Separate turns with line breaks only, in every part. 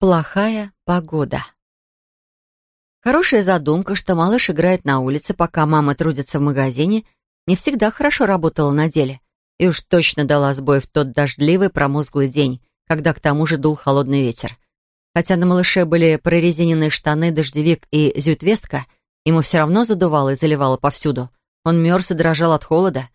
Плохая погода. Хорошая задумка, что малыш играет на улице, пока мама трудится в магазине, не всегда хорошо работала на деле и уж точно дала сбой в тот дождливый промозглый день, когда к тому же дул холодный ветер. Хотя на малыше были прорезиненные штаны, дождевик и зютвестка, ему все равно задувало и заливало повсюду. Он мерз и дрожал от холода.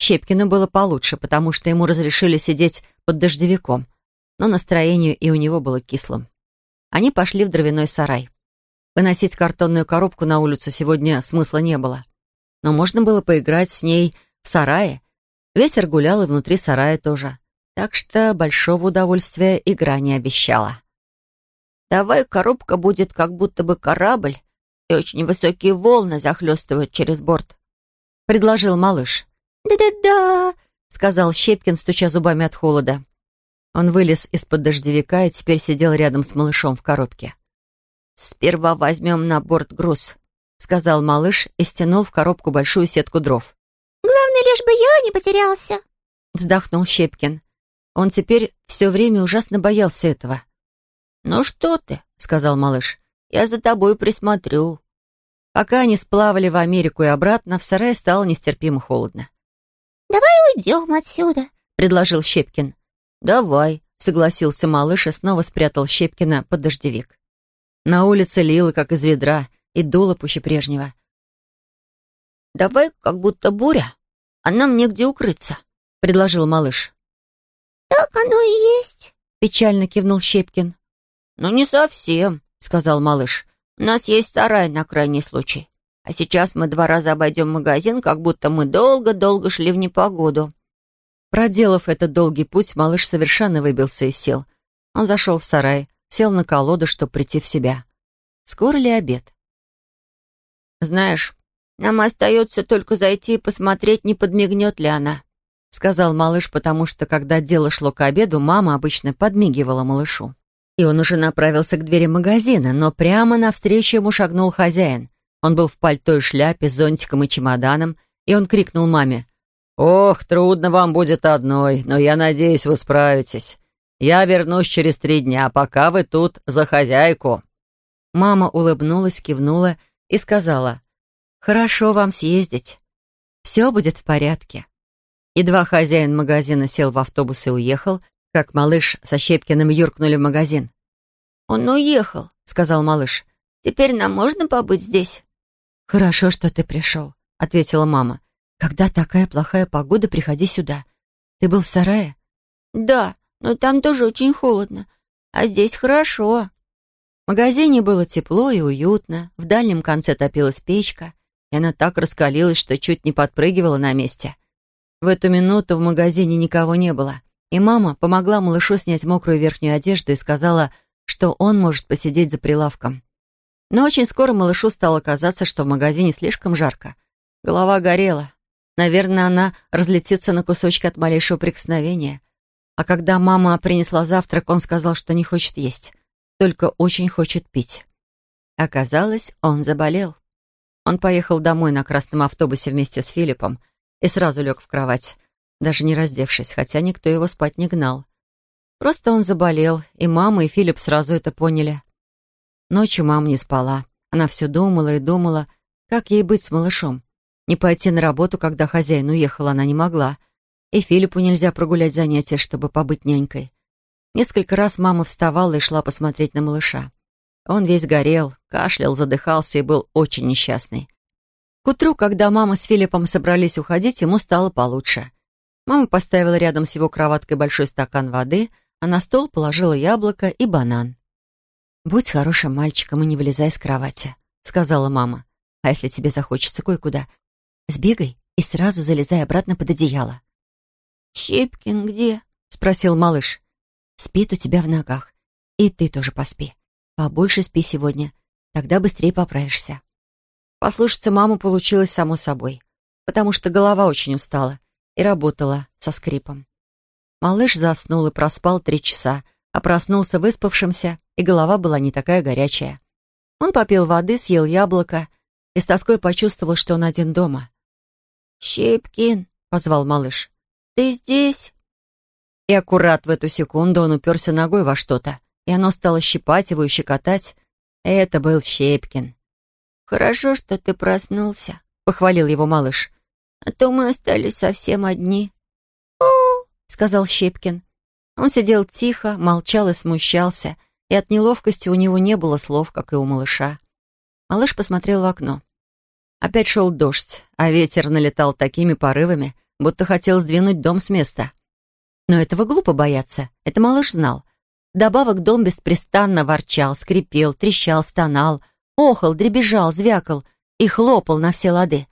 Щепкину было получше, потому что ему разрешили сидеть под дождевиком — но настроение и у него было кислым. Они пошли в дровяной сарай. Выносить картонную коробку на улицу сегодня смысла не было. Но можно было поиграть с ней в сарае. Ветер гулял и внутри сарая тоже. Так что большого удовольствия игра не обещала.
«Давай коробка будет как будто бы корабль, и очень высокие волны захлестывают через борт», — предложил малыш.
«Да-да-да», — сказал Щепкин, стуча зубами от холода. Он вылез из-под дождевика и теперь сидел рядом с малышом в коробке.
«Сперва возьмем на борт груз», —
сказал малыш и стянул в коробку большую сетку дров.
«Главное, лишь бы я не потерялся», —
вздохнул Щепкин. Он теперь все время ужасно боялся этого.
«Ну что ты», — сказал малыш, — «я за тобой присмотрю».
Пока они сплавали в Америку и обратно, в сарае стало нестерпимо холодно.
«Давай уйдем отсюда», —
предложил Щепкин. «Давай», — согласился малыш и снова спрятал Щепкина под дождевик. На улице лило, как из ведра, и дуло пуще прежнего.
«Давай, как будто буря, а нам негде укрыться», — предложил малыш.
«Так оно и есть», —
печально кивнул Щепкин.
«Ну, не совсем», — сказал малыш. «У нас есть сарай на крайний случай. А сейчас мы два раза обойдем магазин, как будто мы долго-долго шли в непогоду».
Проделав этот долгий путь, малыш совершенно выбился из сил. Он зашел в сарай, сел на колоду, чтобы прийти в себя. Скоро ли обед?
«Знаешь, нам остается только зайти и посмотреть, не подмигнет ли она»,
сказал малыш, потому что, когда дело шло к обеду, мама обычно подмигивала малышу. И он уже направился к двери магазина, но прямо навстречу ему шагнул хозяин. Он был в пальто и шляпе, с зонтиком и чемоданом, и он крикнул маме. «Ох, трудно вам будет одной, но я надеюсь, вы справитесь. Я вернусь через три дня, пока вы тут за хозяйку». Мама улыбнулась, кивнула и сказала, «Хорошо вам съездить. Все будет в порядке». Едва хозяин магазина сел в автобус и уехал, как малыш со Щепкиным юркнули в магазин.
«Он уехал», — сказал малыш. «Теперь нам можно побыть здесь?»
«Хорошо, что ты пришел», — ответила мама. «Когда такая плохая погода, приходи сюда. Ты был в сарае?»
«Да, но там тоже очень холодно. А здесь хорошо».
В магазине было тепло и уютно. В дальнем конце топилась печка, и она так раскалилась, что чуть не подпрыгивала на месте. В эту минуту в магазине никого не было, и мама помогла малышу снять мокрую верхнюю одежду и сказала, что он может посидеть за прилавком. Но очень скоро малышу стало казаться, что в магазине слишком жарко. Голова горела, Наверное, она разлетится на кусочки от малейшего прикосновения. А когда мама принесла завтрак, он сказал, что не хочет есть, только очень хочет пить. Оказалось, он заболел. Он поехал домой на красном автобусе вместе с Филиппом и сразу лег в кровать, даже не раздевшись, хотя никто его спать не гнал. Просто он заболел, и мама, и Филипп сразу это поняли. Ночью мама не спала. Она все думала и думала, как ей быть с малышом. Не пойти на работу, когда хозяин уехал, она не могла. И Филиппу нельзя прогулять занятия, чтобы побыть нянькой. Несколько раз мама вставала и шла посмотреть на малыша. Он весь горел, кашлял, задыхался и был очень несчастный. К утру, когда мама с Филиппом собрались уходить, ему стало получше. Мама поставила рядом с его кроваткой большой стакан воды, а на стол положила яблоко и банан. «Будь хорошим мальчиком и не вылезай с кровати», — сказала мама. «А если тебе захочется кое-куда, Сбегай и сразу залезай обратно под одеяло».
«Щепкин где?»
— спросил малыш. «Спит у тебя в ногах. И ты тоже поспи. Побольше спи сегодня, тогда быстрее поправишься». Послушаться маму получилось само собой, потому что голова очень устала и работала со скрипом. Малыш заснул и проспал три часа, а проснулся выспавшимся, и голова была не такая горячая. Он попил воды, съел яблоко и с тоской почувствовал, что он один дома.
«Щепкин», — позвал малыш, — «ты здесь?»
И аккурат в эту секунду он уперся ногой во что-то и оно стало щипать его и щекотать. Это был Щепкин.
«Хорошо, что ты проснулся», — похвалил его малыш. «А то мы остались совсем одни».
«О!»
— сказал Щепкин. Он сидел тихо, молчал и смущался, и от неловкости у него не было слов, как и у малыша. Малыш посмотрел в окно. Опять шел дождь, а ветер налетал такими порывами, будто хотел сдвинуть дом с места. Но этого глупо бояться, это малыш знал. Добавок дом беспрестанно ворчал, скрипел, трещал, стонал, охал, дребезжал, звякал и хлопал на все лады.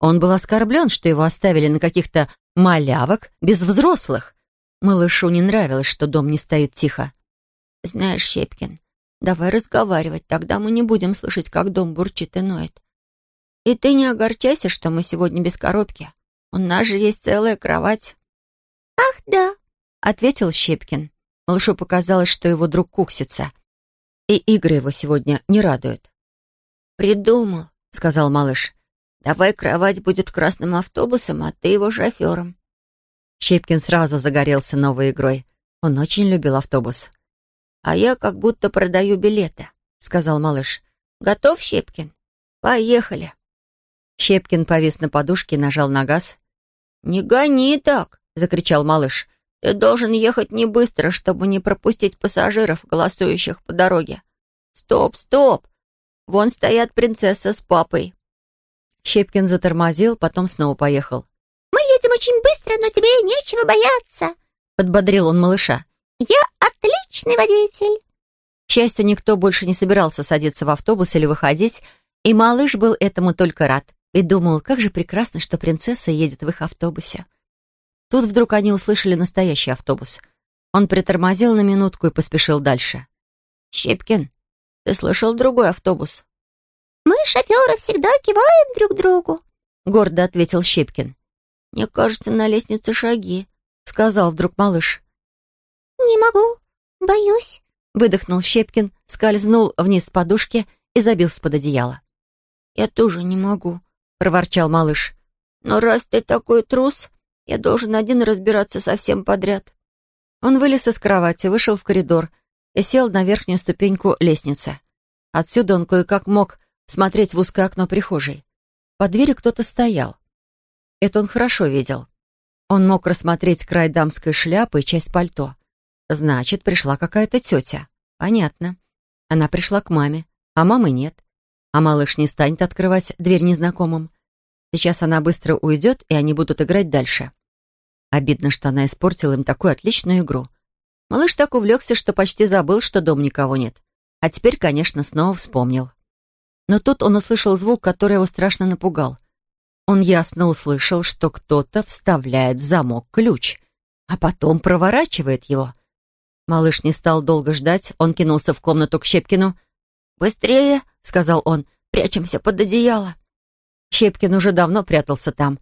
Он был оскорблен, что его оставили на каких-то малявок без взрослых. Малышу не нравилось, что дом не стоит тихо.
«Знаешь, Щепкин, давай разговаривать, тогда мы не будем слышать, как дом бурчит и ноет. И ты не огорчайся, что мы сегодня без коробки. У нас же есть целая кровать».
«Ах, да», —
ответил Щепкин. Малышу показалось, что его друг куксится. И игры его сегодня не радуют.
«Придумал», — сказал малыш. «Давай кровать будет красным автобусом, а ты его шофером».
Щепкин сразу загорелся новой игрой. Он очень любил автобус.
«А я как будто продаю билеты», — сказал малыш. «Готов, Щепкин? Поехали».
Щепкин повис на подушке и нажал на газ.
«Не гони так!» — закричал малыш. «Ты должен ехать не быстро, чтобы не пропустить пассажиров, голосующих по дороге. Стоп, стоп! Вон стоят принцесса с папой».
Щепкин затормозил, потом снова поехал.
«Мы едем очень быстро, но тебе нечего бояться», —
подбодрил он малыша.
«Я отличный водитель».
К счастью, никто больше не собирался садиться в автобус или выходить, и малыш был этому только рад и думал, как же прекрасно, что принцесса едет в их автобусе. Тут вдруг они услышали настоящий автобус. Он притормозил на минутку и поспешил дальше.
«Щепкин, ты слышал другой автобус?»
«Мы, шоферы, всегда киваем друг другу», —
гордо ответил Щепкин.
«Мне кажется, на лестнице шаги», —
сказал вдруг малыш.
«Не могу, боюсь», —
выдохнул Щепкин, скользнул вниз с подушки и забился под одеяло.
«Я тоже не могу», —
проворчал малыш.
«Но раз ты такой трус, я должен один разбираться со всем подряд».
Он вылез из кровати, вышел в коридор и сел на верхнюю ступеньку лестницы. Отсюда он кое-как мог смотреть в узкое окно прихожей. Под дверью кто-то стоял. Это он хорошо видел. Он мог рассмотреть край дамской шляпы и часть пальто. Значит, пришла какая-то тетя. Понятно. Она пришла к маме, а мамы нет. А малыш не станет открывать дверь незнакомым. Сейчас она быстро уйдет, и они будут играть дальше. Обидно, что она испортила им такую отличную игру. Малыш так увлекся, что почти забыл, что дом никого нет. А теперь, конечно, снова вспомнил. Но тут он услышал звук, который его страшно напугал. Он ясно услышал, что кто-то вставляет в замок ключ, а потом проворачивает его. Малыш не стал долго ждать, он кинулся в комнату к Щепкину.
«Быстрее!» — сказал он. «Прячемся под одеяло!»
Щепкин уже давно прятался там,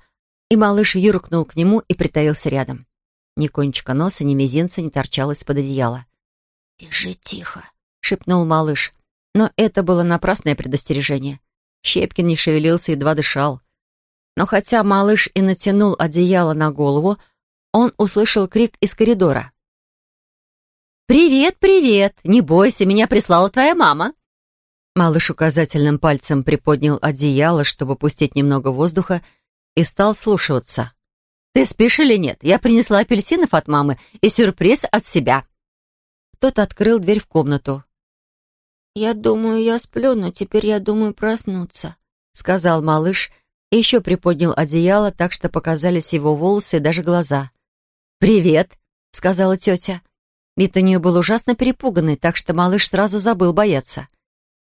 и малыш юркнул к нему и притаился рядом. Ни кончика носа, ни мизинца не торчалось из-под одеяла.
«Лежи тихо», —
шепнул малыш. Но это было напрасное предостережение. Щепкин не шевелился, едва дышал. Но хотя малыш и натянул одеяло на голову, он услышал крик из коридора. «Привет, привет! Не бойся, меня прислала твоя мама!» Малыш указательным пальцем приподнял одеяло, чтобы пустить немного воздуха, и стал слушаться. «Ты спишь или нет? Я принесла апельсинов от мамы и сюрприз от себя». Кто-то открыл дверь в комнату.
«Я думаю, я сплю, но теперь я думаю проснуться», —
сказал малыш и еще приподнял одеяло, так что показались его волосы и даже глаза. «Привет», — сказала тетя. Вид у нее был ужасно перепуганный, так что малыш сразу забыл бояться.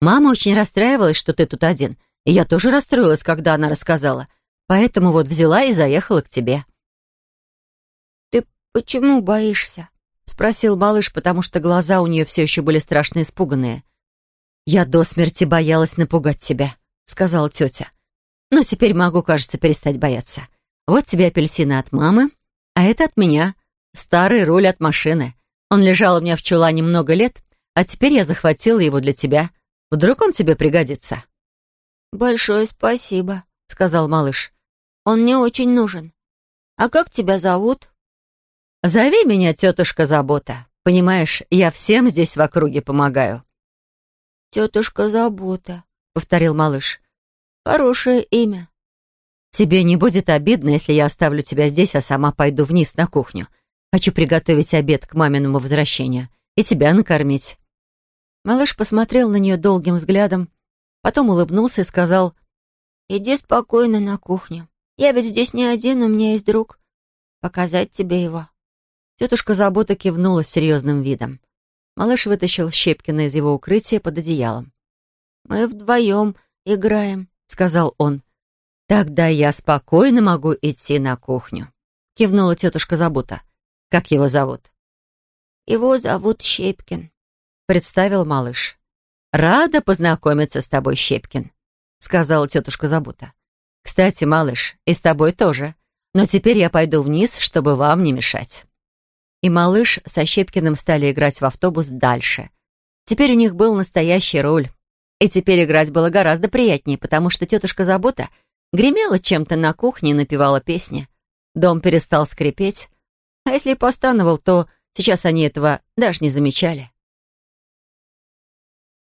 Мама очень расстраивалась, что ты тут один. И я тоже расстроилась, когда она рассказала. Поэтому вот взяла и заехала к тебе».
«Ты почему боишься?»
— спросил малыш, потому что глаза у нее все еще были страшно испуганные. «Я до смерти боялась напугать тебя», — сказала тетя. «Но теперь могу, кажется, перестать бояться. Вот тебе апельсины от мамы, а это от меня. Старый руль от машины. Он лежал у меня в чулане много лет, а теперь я захватила его для тебя. Вдруг он тебе пригодится?»
«Большое спасибо», — сказал малыш. «Он мне очень нужен. А как тебя зовут?»
«Зови меня тетушка Забота». Понимаешь, я всем здесь в округе помогаю».
«Тетушка Забота», — повторил малыш. «Хорошее имя».
«Тебе не будет обидно, если я оставлю тебя здесь, а сама пойду вниз на кухню. Хочу приготовить обед к маминому возвращению и тебя накормить». Малыш посмотрел на нее долгим взглядом, потом улыбнулся и сказал,
«Иди спокойно на кухню. Я ведь здесь не один, у меня есть друг. Показать тебе его».
Тетушка Забота кивнула с серьезным видом. Малыш вытащил Щепкина из его укрытия под одеялом.
«Мы вдвоем играем», — сказал он.
«Тогда я спокойно могу идти на кухню», — кивнула тетушка Забота. «Как его зовут?»
«Его зовут Щепкин», —
представил малыш. «Рада познакомиться с тобой, Щепкин», — сказала тетушка Забота. «Кстати, малыш, и с тобой тоже. Но теперь я пойду вниз, чтобы вам не мешать» и малыш со Щепкиным стали играть в автобус дальше. Теперь у них был настоящий роль. И теперь играть было гораздо приятнее, потому что тетушка Забота гремела чем-то на кухне и напевала песни. Дом перестал скрипеть, а если и постановал, то сейчас они этого даже не замечали.